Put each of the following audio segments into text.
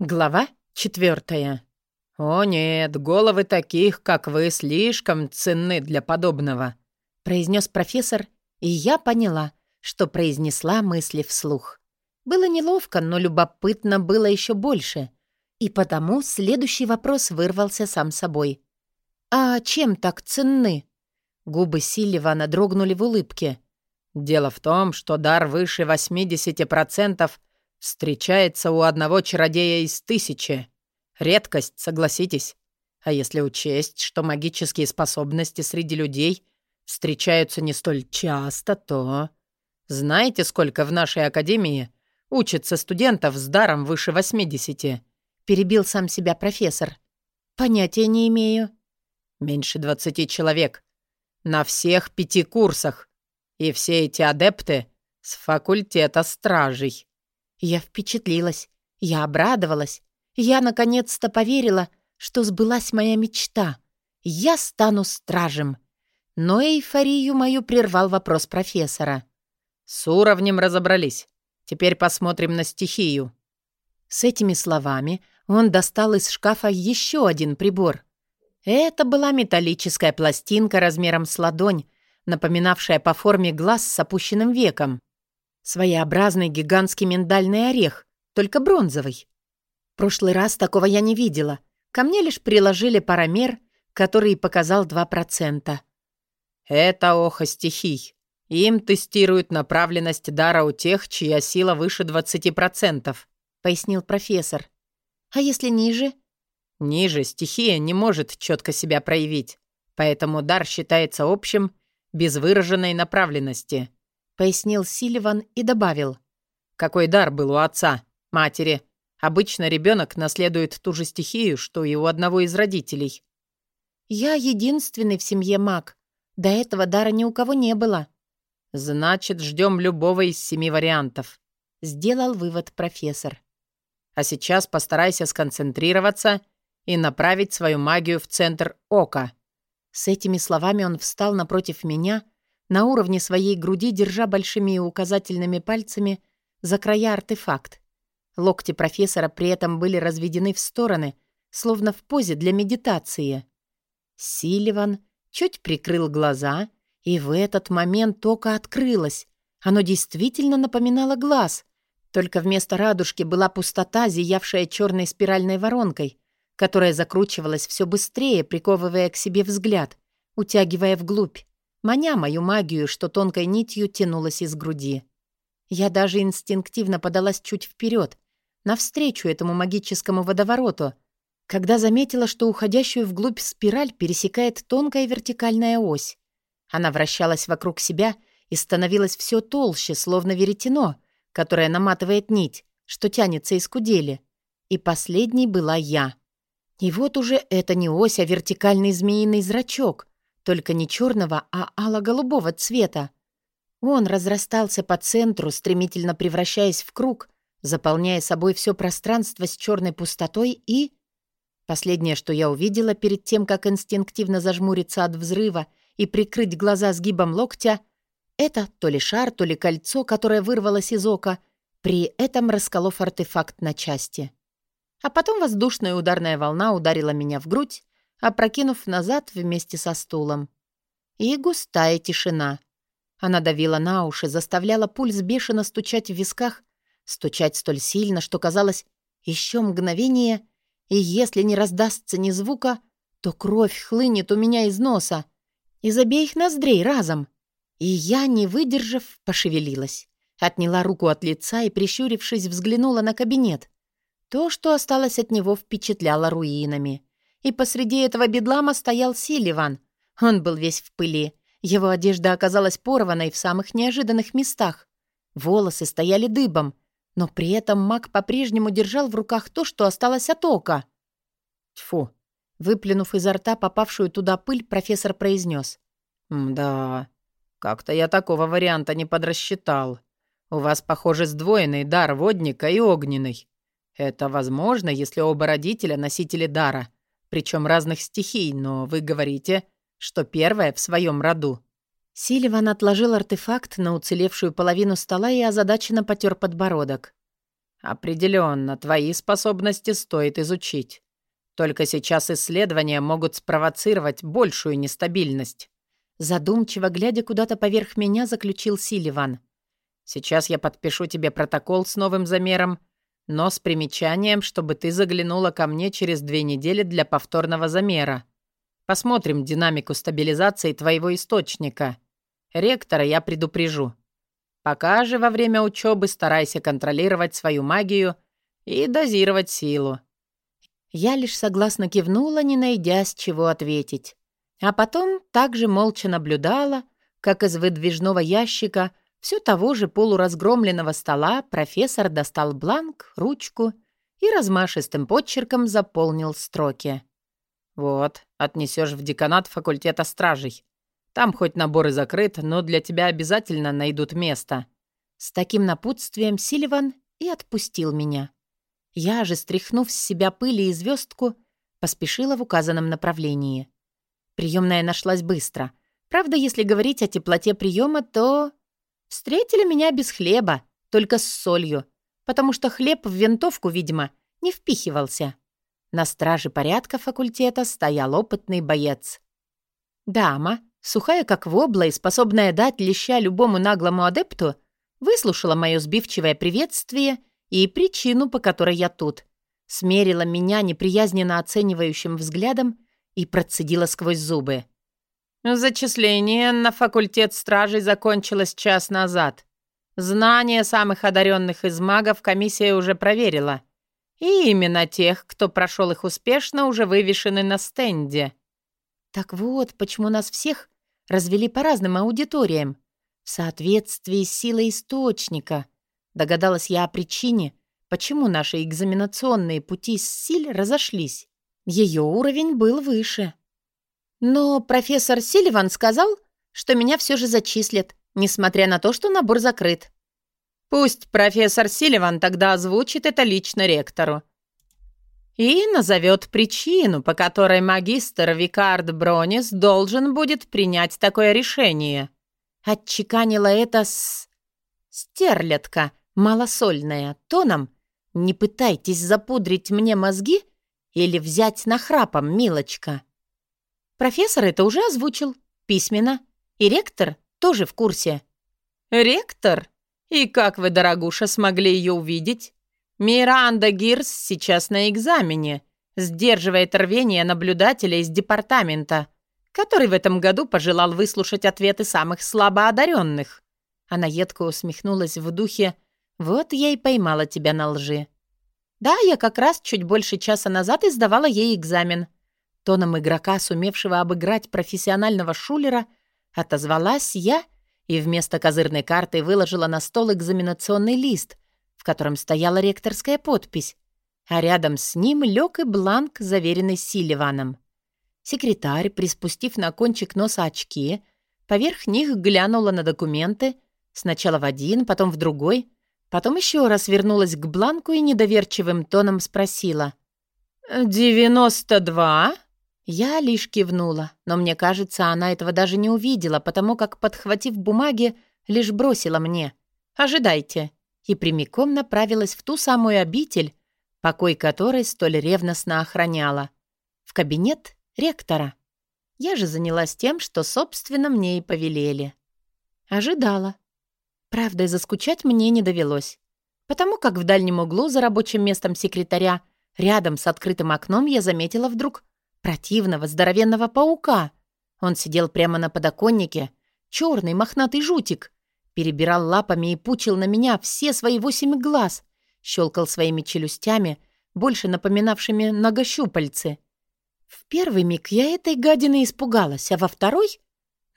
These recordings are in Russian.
Глава четвертая. «О нет, головы таких, как вы, слишком ценны для подобного», произнес профессор, и я поняла, что произнесла мысли вслух. Было неловко, но любопытно было еще больше, и потому следующий вопрос вырвался сам собой. «А чем так ценны?» Губы Силливана дрогнули в улыбке. «Дело в том, что дар выше 80% Встречается у одного чародея из тысячи. Редкость, согласитесь. А если учесть, что магические способности среди людей встречаются не столь часто, то... Знаете, сколько в нашей академии учатся студентов с даром выше 80? Перебил сам себя профессор. Понятия не имею. Меньше 20 человек. На всех пяти курсах. И все эти адепты с факультета стражей. Я впечатлилась, я обрадовалась. Я наконец-то поверила, что сбылась моя мечта. Я стану стражем. Но эйфорию мою прервал вопрос профессора. «С уровнем разобрались. Теперь посмотрим на стихию». С этими словами он достал из шкафа еще один прибор. Это была металлическая пластинка размером с ладонь, напоминавшая по форме глаз с опущенным веком. Своеобразный гигантский миндальный орех, только бронзовый. Прошлый раз такого я не видела. Ко мне лишь приложили парамер, который показал 2%. Это оха стихий. Им тестируют направленность дара у тех, чья сила выше 20%, пояснил профессор. А если ниже? Ниже стихия не может четко себя проявить, поэтому дар считается общим без выраженной направленности пояснил Сильван и добавил. «Какой дар был у отца, матери? Обычно ребенок наследует ту же стихию, что и у одного из родителей». «Я единственный в семье маг. До этого дара ни у кого не было». «Значит, ждем любого из семи вариантов», — сделал вывод профессор. «А сейчас постарайся сконцентрироваться и направить свою магию в центр ока». С этими словами он встал напротив меня — на уровне своей груди, держа большими и указательными пальцами за края артефакт. Локти профессора при этом были разведены в стороны, словно в позе для медитации. Силиван чуть прикрыл глаза, и в этот момент око открылось. Оно действительно напоминало глаз, только вместо радужки была пустота, зиявшая черной спиральной воронкой, которая закручивалась все быстрее, приковывая к себе взгляд, утягивая вглубь маня мою магию, что тонкой нитью тянулась из груди. Я даже инстинктивно подалась чуть вперед, навстречу этому магическому водовороту, когда заметила, что уходящую вглубь спираль пересекает тонкая вертикальная ось. Она вращалась вокруг себя и становилась все толще, словно веретено, которое наматывает нить, что тянется из кудели. И последней была я. И вот уже это не ось, а вертикальный змеиный зрачок, только не черного, а ало-голубого цвета. Он разрастался по центру, стремительно превращаясь в круг, заполняя собой все пространство с черной пустотой и... Последнее, что я увидела перед тем, как инстинктивно зажмуриться от взрыва и прикрыть глаза сгибом локтя, это то ли шар, то ли кольцо, которое вырвалось из ока, при этом расколов артефакт на части. А потом воздушная ударная волна ударила меня в грудь, опрокинув назад вместе со стулом. И густая тишина. Она давила на уши, заставляла пульс бешено стучать в висках, стучать столь сильно, что казалось, еще мгновение, и если не раздастся ни звука, то кровь хлынет у меня из носа, из обеих ноздрей разом. И я, не выдержав, пошевелилась. Отняла руку от лица и, прищурившись, взглянула на кабинет. То, что осталось от него, впечатляло руинами и посреди этого бедлама стоял Силиван. Он был весь в пыли. Его одежда оказалась порванной в самых неожиданных местах. Волосы стояли дыбом, но при этом маг по-прежнему держал в руках то, что осталось от ока. Тьфу! Выплюнув изо рта попавшую туда пыль, профессор произнес. «Да, как-то я такого варианта не подрасчитал. У вас, похоже, сдвоенный дар водника и огненный. Это возможно, если оба родителя — носители дара, причем разных стихий, но вы говорите, что первая в своем роду». Сильван отложил артефакт на уцелевшую половину стола и озадаченно потер подбородок. Определенно, твои способности стоит изучить. Только сейчас исследования могут спровоцировать большую нестабильность. Задумчиво, глядя куда-то поверх меня, заключил Силиван. Сейчас я подпишу тебе протокол с новым замером, но с примечанием, чтобы ты заглянула ко мне через две недели для повторного замера. Посмотрим динамику стабилизации твоего источника. Ректора я предупрежу. Пока же во время учебы старайся контролировать свою магию и дозировать силу. Я лишь согласно кивнула, не найдя с чего ответить. А потом также молча наблюдала, как из выдвижного ящика все того же полуразгромленного стола профессор достал бланк, ручку и размашистым подчерком заполнил строки. «Вот, отнесешь в деканат факультета стражей. Там хоть набор и закрыт, но для тебя обязательно найдут место». С таким напутствием Сильван и отпустил меня. Я же, стряхнув с себя пыли и звездку, поспешила в указанном направлении. Приемная нашлась быстро. Правда, если говорить о теплоте приема, то... Встретили меня без хлеба, только с солью, потому что хлеб в винтовку, видимо, не впихивался. На страже порядка факультета стоял опытный боец. Дама, сухая как вобла и способная дать леща любому наглому адепту, выслушала мое сбивчивое приветствие и причину, по которой я тут. Смерила меня неприязненно оценивающим взглядом и процедила сквозь зубы. «Зачисление на факультет стражей закончилось час назад. Знания самых одаренных из магов комиссия уже проверила. И именно тех, кто прошел их успешно, уже вывешены на стенде». «Так вот, почему нас всех развели по разным аудиториям. В соответствии с силой источника. Догадалась я о причине, почему наши экзаменационные пути с Силь разошлись. Ее уровень был выше. Но профессор Сильван сказал, что меня все же зачислят, несмотря на то, что набор закрыт. Пусть профессор Сильван тогда озвучит это лично ректору. И назовет причину, по которой магистр Викард Бронис должен будет принять такое решение. Отчеканила это с... Стерлядка, малосольная, тоном «Не пытайтесь запудрить мне мозги или взять нахрапом, милочка». Профессор это уже озвучил, письменно, и ректор тоже в курсе. «Ректор? И как вы, дорогуша, смогли ее увидеть? Миранда Гирс сейчас на экзамене, сдерживает рвение наблюдателя из департамента, который в этом году пожелал выслушать ответы самых слабоодаренных». Она едко усмехнулась в духе «Вот я и поймала тебя на лжи». Да, я как раз чуть больше часа назад издавала ей экзамен. Тоном игрока, сумевшего обыграть профессионального шулера, отозвалась я и вместо козырной карты выложила на стол экзаменационный лист, в котором стояла ректорская подпись, а рядом с ним лег и бланк, заверенный Силливаном. Секретарь, приспустив на кончик носа очки, поверх них глянула на документы, сначала в один, потом в другой — Потом еще раз вернулась к бланку и недоверчивым тоном спросила. «Девяносто два?» Я лишь кивнула, но мне кажется, она этого даже не увидела, потому как, подхватив бумаги, лишь бросила мне. «Ожидайте!» и прямиком направилась в ту самую обитель, покой которой столь ревностно охраняла. В кабинет ректора. Я же занялась тем, что, собственно, мне и повелели. Ожидала. Правда, заскучать мне не довелось. Потому как в дальнем углу за рабочим местом секретаря, рядом с открытым окном, я заметила вдруг противного здоровенного паука. Он сидел прямо на подоконнике, черный мохнатый жутик, перебирал лапами и пучил на меня все свои восемь глаз, щелкал своими челюстями, больше напоминавшими многощупальцы. В первый миг я этой гадины испугалась, а во второй...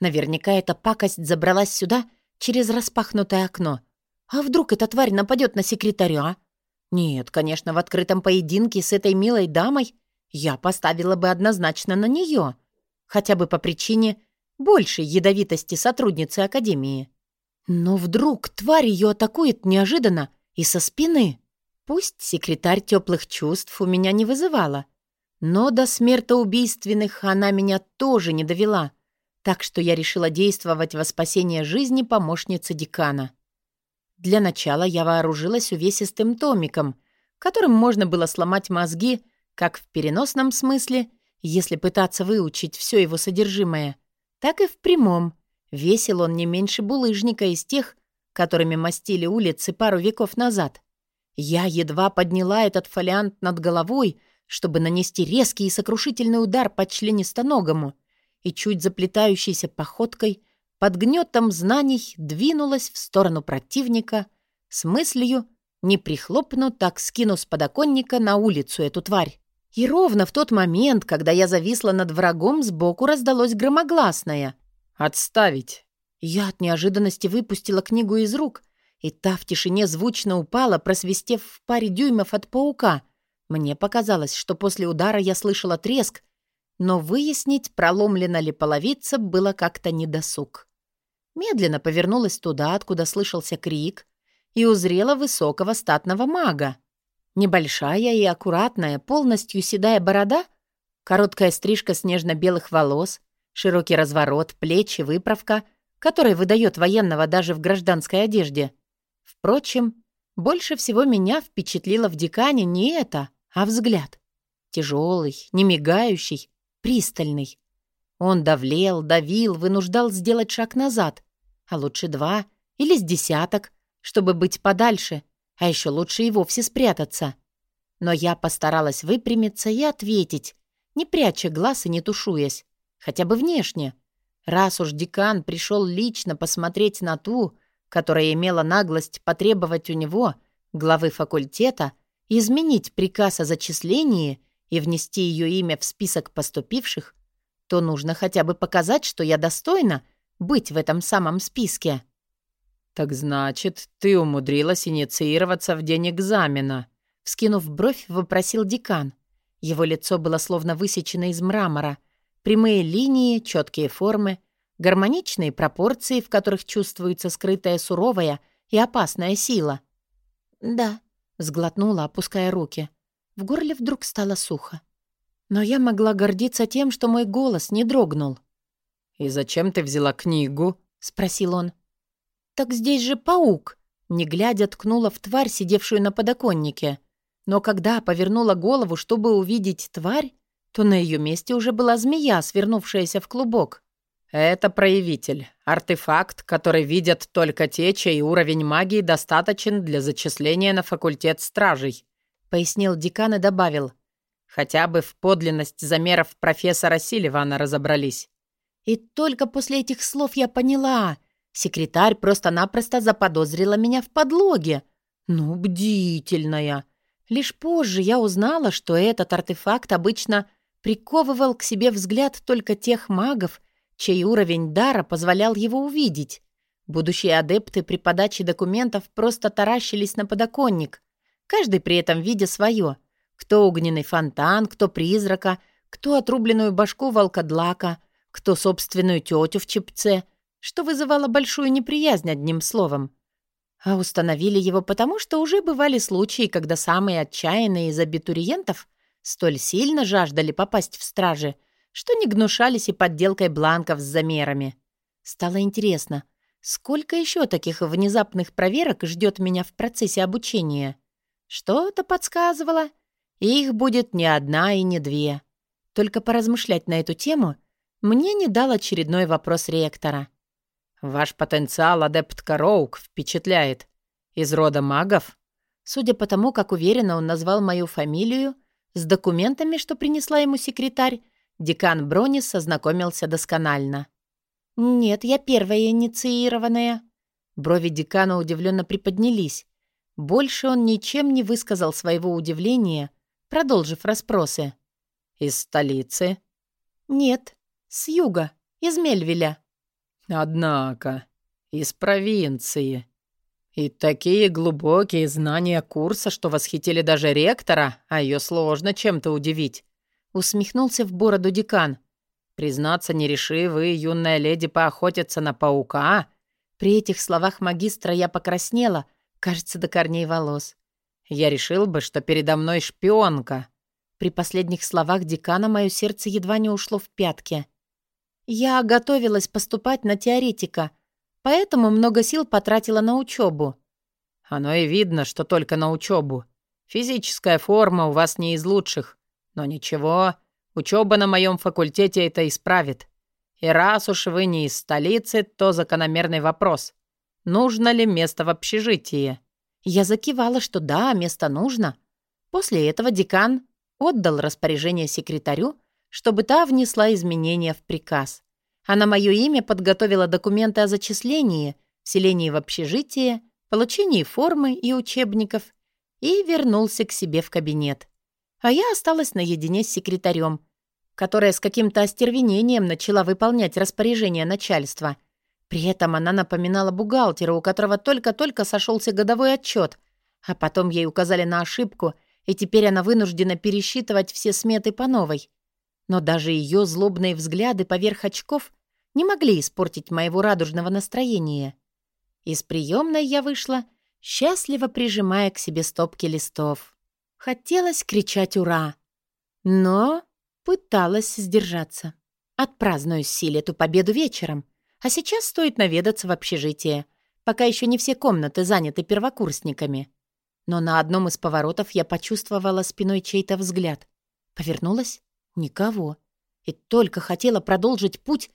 Наверняка эта пакость забралась сюда — через распахнутое окно. А вдруг эта тварь нападет на секретаря? Нет, конечно, в открытом поединке с этой милой дамой я поставила бы однозначно на нее, хотя бы по причине большей ядовитости сотрудницы Академии. Но вдруг тварь ее атакует неожиданно и со спины. Пусть секретарь теплых чувств у меня не вызывала, но до смертоубийственных она меня тоже не довела — так что я решила действовать во спасение жизни помощницы декана. Для начала я вооружилась увесистым томиком, которым можно было сломать мозги как в переносном смысле, если пытаться выучить все его содержимое, так и в прямом. Весил он не меньше булыжника из тех, которыми мастили улицы пару веков назад. Я едва подняла этот фолиант над головой, чтобы нанести резкий и сокрушительный удар по членистоногому, и чуть заплетающейся походкой под гнетом знаний двинулась в сторону противника с мыслью «не прихлопну, так скину с подоконника на улицу эту тварь». И ровно в тот момент, когда я зависла над врагом, сбоку раздалось громогласное «Отставить!». Я от неожиданности выпустила книгу из рук, и та в тишине звучно упала, просвистев в паре дюймов от паука. Мне показалось, что после удара я слышала треск, но выяснить, проломлена ли половица, было как-то недосуг. Медленно повернулась туда, откуда слышался крик, и узрела высокого статного мага. Небольшая и аккуратная, полностью седая борода, короткая стрижка снежно-белых волос, широкий разворот, плечи, выправка, которая выдает военного даже в гражданской одежде. Впрочем, больше всего меня впечатлило в декане не это, а взгляд. Тяжелый, немигающий, пристальный. Он давлел, давил, вынуждал сделать шаг назад, а лучше два или с десяток, чтобы быть подальше, а еще лучше и вовсе спрятаться. Но я постаралась выпрямиться и ответить, не пряча глаз и не тушуясь, хотя бы внешне. Раз уж декан пришел лично посмотреть на ту, которая имела наглость потребовать у него, главы факультета, изменить приказ о зачислении и внести ее имя в список поступивших, то нужно хотя бы показать, что я достойна быть в этом самом списке. «Так значит, ты умудрилась инициироваться в день экзамена?» Вскинув бровь, вопросил декан. Его лицо было словно высечено из мрамора. Прямые линии, четкие формы — гармоничные пропорции, в которых чувствуется скрытая суровая и опасная сила. «Да», — сглотнула, опуская руки. В горле вдруг стало сухо. Но я могла гордиться тем, что мой голос не дрогнул. «И зачем ты взяла книгу?» — спросил он. «Так здесь же паук!» Не глядя, ткнула в тварь, сидевшую на подоконнике. Но когда повернула голову, чтобы увидеть тварь, то на ее месте уже была змея, свернувшаяся в клубок. «Это проявитель. Артефакт, который видят только те, чей уровень магии достаточен для зачисления на факультет стражей», — пояснил декан и добавил. «Хотя бы в подлинность замеров профессора Силивана разобрались». И только после этих слов я поняла. Секретарь просто-напросто заподозрила меня в подлоге. Ну, бдительная. Лишь позже я узнала, что этот артефакт обычно приковывал к себе взгляд только тех магов, чей уровень дара позволял его увидеть. Будущие адепты при подаче документов просто таращились на подоконник, каждый при этом видя свое. Кто огненный фонтан, кто призрака, кто отрубленную башку волкодлака, кто собственную тетю в чепце, что вызывало большую неприязнь одним словом. А установили его потому, что уже бывали случаи, когда самые отчаянные из абитуриентов столь сильно жаждали попасть в стражи — что не гнушались и подделкой бланков с замерами. Стало интересно, сколько еще таких внезапных проверок ждет меня в процессе обучения? Что-то подсказывало, их будет не одна и не две. Только поразмышлять на эту тему мне не дал очередной вопрос ректора. «Ваш потенциал, адепт Кароук, впечатляет. Из рода магов?» Судя по тому, как уверенно он назвал мою фамилию, с документами, что принесла ему секретарь, Декан Бронис ознакомился досконально. «Нет, я первая инициированная». Брови декана удивленно приподнялись. Больше он ничем не высказал своего удивления, продолжив расспросы. «Из столицы?» «Нет, с юга, из Мельвеля». «Однако, из провинции. И такие глубокие знания курса, что восхитили даже ректора, а ее сложно чем-то удивить. Усмехнулся в бороду декан. «Признаться, не реши вы, юная леди, поохотиться на паука?» При этих словах магистра я покраснела, кажется, до корней волос. «Я решил бы, что передо мной шпионка». При последних словах декана мое сердце едва не ушло в пятки. Я готовилась поступать на теоретика, поэтому много сил потратила на учебу. Оно и видно, что только на учебу. Физическая форма у вас не из лучших. Но ничего, учеба на моем факультете это исправит. И раз уж вы не из столицы, то закономерный вопрос. Нужно ли место в общежитии? Я закивала, что да, место нужно. После этого декан отдал распоряжение секретарю, чтобы та внесла изменения в приказ. А на мое имя подготовила документы о зачислении, вселении в общежитие, получении формы и учебников и вернулся к себе в кабинет. А я осталась наедине с секретарем, которая с каким-то остервенением начала выполнять распоряжение начальства. При этом она напоминала бухгалтера, у которого только-только сошелся годовой отчет, а потом ей указали на ошибку, и теперь она вынуждена пересчитывать все сметы по новой. Но даже ее злобные взгляды поверх очков не могли испортить моего радужного настроения. Из приемной я вышла, счастливо прижимая к себе стопки листов. Хотелось кричать «Ура!», но пыталась сдержаться. Отпраздную силе эту победу вечером, а сейчас стоит наведаться в общежитие, пока еще не все комнаты заняты первокурсниками. Но на одном из поворотов я почувствовала спиной чей-то взгляд. Повернулась — никого. И только хотела продолжить путь,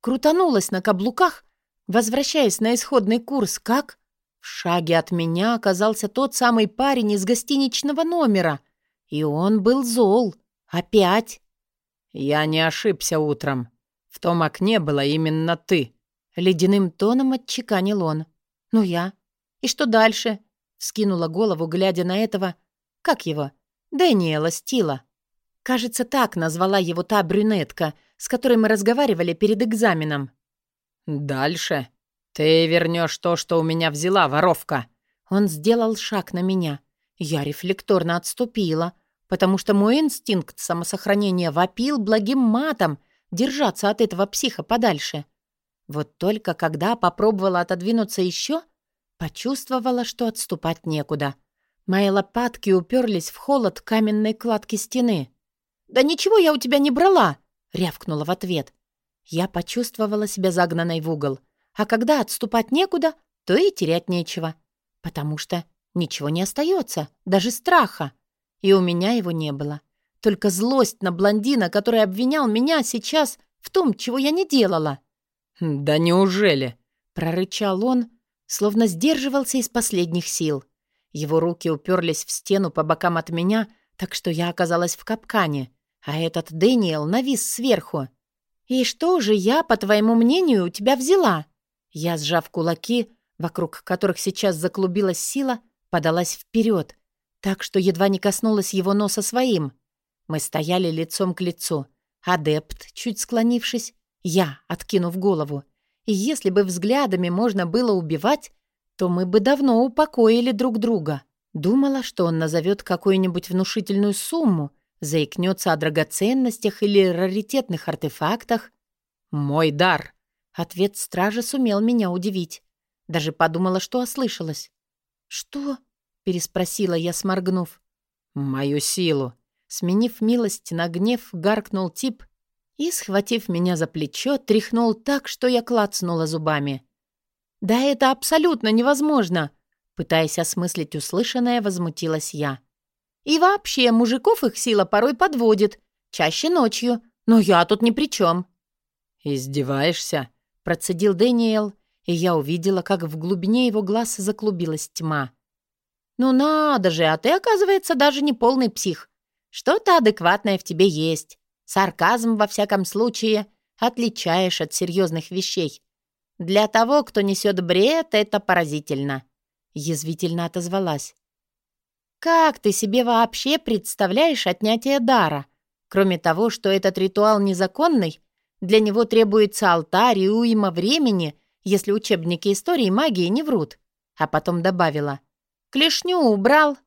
крутанулась на каблуках, возвращаясь на исходный курс, как... В шаге от меня оказался тот самый парень из гостиничного номера. И он был зол. Опять. «Я не ошибся утром. В том окне была именно ты», — ледяным тоном отчеканил он. «Ну я? И что дальше?» Скинула голову, глядя на этого... Как его? Дэниела Стила. Кажется, так назвала его та брюнетка, с которой мы разговаривали перед экзаменом. «Дальше. Ты вернешь то, что у меня взяла, воровка». Он сделал шаг на меня. Я рефлекторно отступила, потому что мой инстинкт самосохранения вопил благим матом держаться от этого психа подальше. Вот только когда попробовала отодвинуться еще, почувствовала, что отступать некуда. Мои лопатки уперлись в холод каменной кладки стены. «Да ничего я у тебя не брала!» — рявкнула в ответ. Я почувствовала себя загнанной в угол. А когда отступать некуда, то и терять нечего. Потому что ничего не остается, даже страха. И у меня его не было. Только злость на блондина, который обвинял меня сейчас в том, чего я не делала. «Да неужели?» — прорычал он, словно сдерживался из последних сил. Его руки уперлись в стену по бокам от меня, так что я оказалась в капкане, а этот Дэниел навис сверху. «И что же я, по твоему мнению, у тебя взяла?» Я, сжав кулаки, вокруг которых сейчас заклубилась сила, подалась вперед, так что едва не коснулась его носа своим. Мы стояли лицом к лицу. Адепт, чуть склонившись, я, откинув голову. И если бы взглядами можно было убивать, то мы бы давно упокоили друг друга. Думала, что он назовет какую-нибудь внушительную сумму, заикнется о драгоценностях или раритетных артефактах. «Мой дар!» Ответ стража сумел меня удивить. Даже подумала, что ослышалась. «Что?» — переспросила я, сморгнув. «Мою силу!» Сменив милость на гнев, гаркнул тип и, схватив меня за плечо, тряхнул так, что я клацнула зубами. «Да это абсолютно невозможно!» Пытаясь осмыслить услышанное, возмутилась я. И вообще, мужиков их сила порой подводит. Чаще ночью. Но я тут ни при чем. «Издеваешься?» — процедил Дэниел, и я увидела, как в глубине его глаз заклубилась тьма. «Ну надо же, а ты, оказывается, даже не полный псих. Что-то адекватное в тебе есть. Сарказм, во всяком случае, отличаешь от серьезных вещей. Для того, кто несет бред, это поразительно». Язвительно отозвалась. Как ты себе вообще представляешь отнятие дара? Кроме того, что этот ритуал незаконный, для него требуется алтарь и уйма времени, если учебники истории магии не врут. А потом добавила. Клешню убрал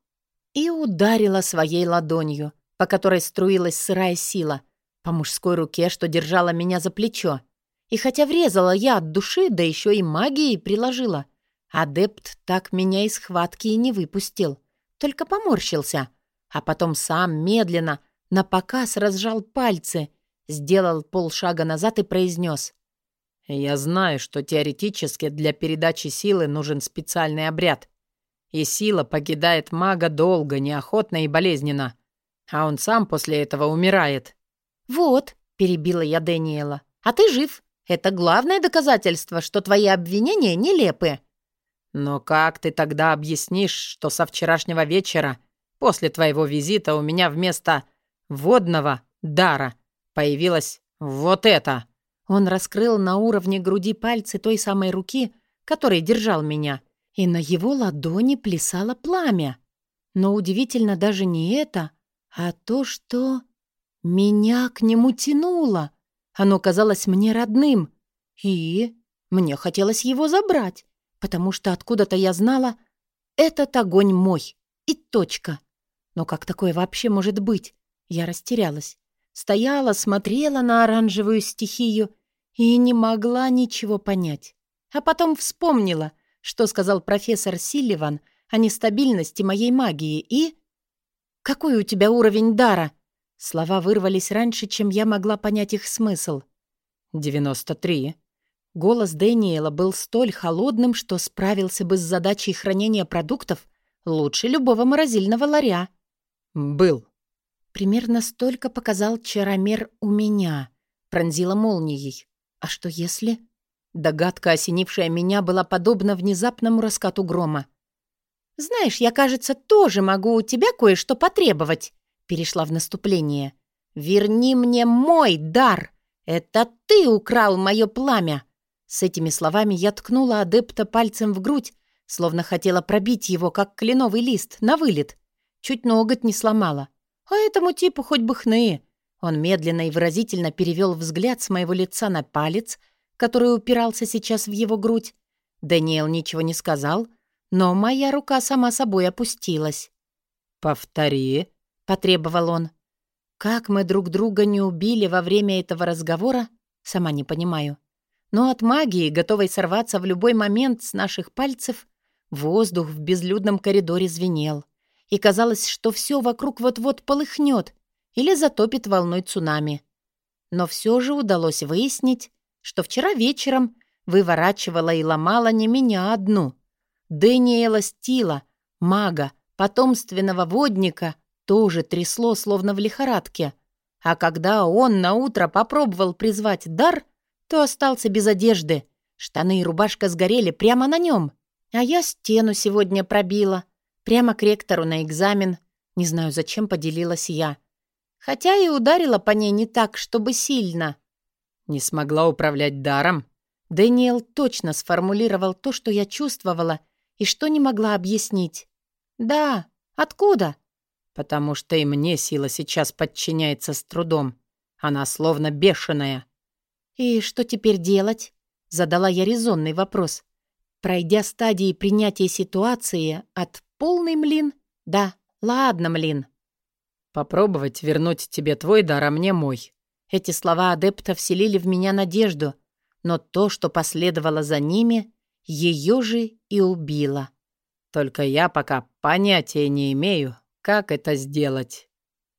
и ударила своей ладонью, по которой струилась сырая сила, по мужской руке, что держала меня за плечо. И хотя врезала я от души, да еще и магией приложила, адепт так меня из схватки и не выпустил только поморщился, а потом сам медленно, на показ разжал пальцы, сделал полшага назад и произнес. «Я знаю, что теоретически для передачи силы нужен специальный обряд. и сила покидает мага долго, неохотно и болезненно. А он сам после этого умирает. «Вот», — перебила я Дэниела, — «а ты жив. Это главное доказательство, что твои обвинения нелепы». «Но как ты тогда объяснишь, что со вчерашнего вечера, после твоего визита, у меня вместо водного дара появилось вот это?» Он раскрыл на уровне груди пальцы той самой руки, которой держал меня, и на его ладони плясало пламя. Но удивительно даже не это, а то, что... Меня к нему тянуло. Оно казалось мне родным. И мне хотелось его забрать, потому что откуда-то я знала, этот огонь мой. И точка. Но как такое вообще может быть? Я растерялась. Стояла, смотрела на оранжевую стихию и не могла ничего понять. А потом вспомнила, что сказал профессор Силливан о нестабильности моей магии и... «Какой у тебя уровень дара?» Слова вырвались раньше, чем я могла понять их смысл. «Девяносто три». Голос Дэниела был столь холодным, что справился бы с задачей хранения продуктов лучше любого морозильного ларя. «Был». Примерно столько показал чаромер у меня. Пронзила молнией. А что если... Догадка, осенившая меня, была подобна внезапному раскату грома. «Знаешь, я, кажется, тоже могу у тебя кое-что потребовать», — перешла в наступление. «Верни мне мой дар! Это ты украл мое пламя!» С этими словами я ткнула адепта пальцем в грудь, словно хотела пробить его, как кленовый лист, на вылет. Чуть ноготь не сломала. А этому типу хоть бы хны. Он медленно и выразительно перевел взгляд с моего лица на палец, который упирался сейчас в его грудь. Даниэл ничего не сказал, но моя рука сама собой опустилась. «Повтори», — потребовал он. Как мы друг друга не убили во время этого разговора, сама не понимаю. Но от магии, готовой сорваться в любой момент с наших пальцев, воздух в безлюдном коридоре звенел. И казалось, что все вокруг вот-вот полыхнет или затопит волной цунами. Но все же удалось выяснить, что вчера вечером выворачивала и ломала не меня одну. Дэниела Стила, мага, потомственного водника, тоже трясло, словно в лихорадке. А когда он на утро попробовал призвать дар, то остался без одежды. Штаны и рубашка сгорели прямо на нем. А я стену сегодня пробила. Прямо к ректору на экзамен. Не знаю, зачем поделилась я. Хотя и ударила по ней не так, чтобы сильно. Не смогла управлять даром? Дэниел точно сформулировал то, что я чувствовала и что не могла объяснить. «Да, откуда?» «Потому что и мне сила сейчас подчиняется с трудом. Она словно бешеная». «И что теперь делать?» — задала я резонный вопрос. Пройдя стадии принятия ситуации от «полный млин» да «ладно, млин». «Попробовать вернуть тебе твой дар, а мне мой», эти слова адепта вселили в меня надежду, но то, что последовало за ними, ее же и убило. Только я пока понятия не имею, как это сделать.